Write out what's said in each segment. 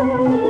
Música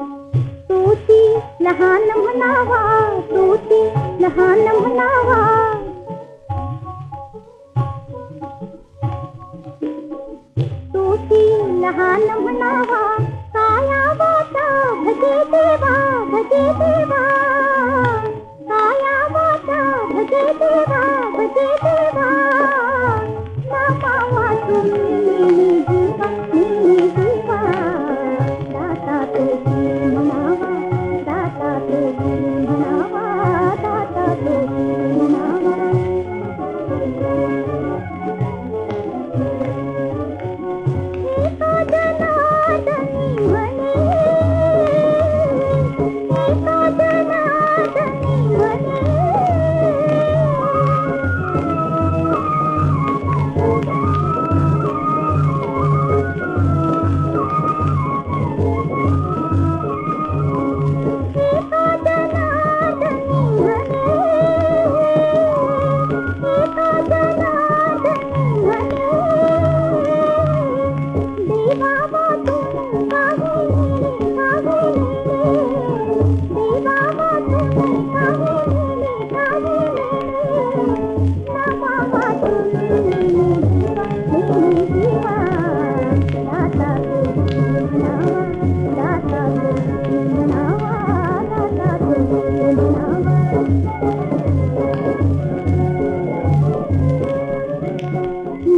तूती लहान मुनावा तूती लहान मुनावा तूती लहान मुनावा काया वाता भजे देवा भजे देवा. Música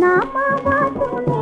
ना पावा तूने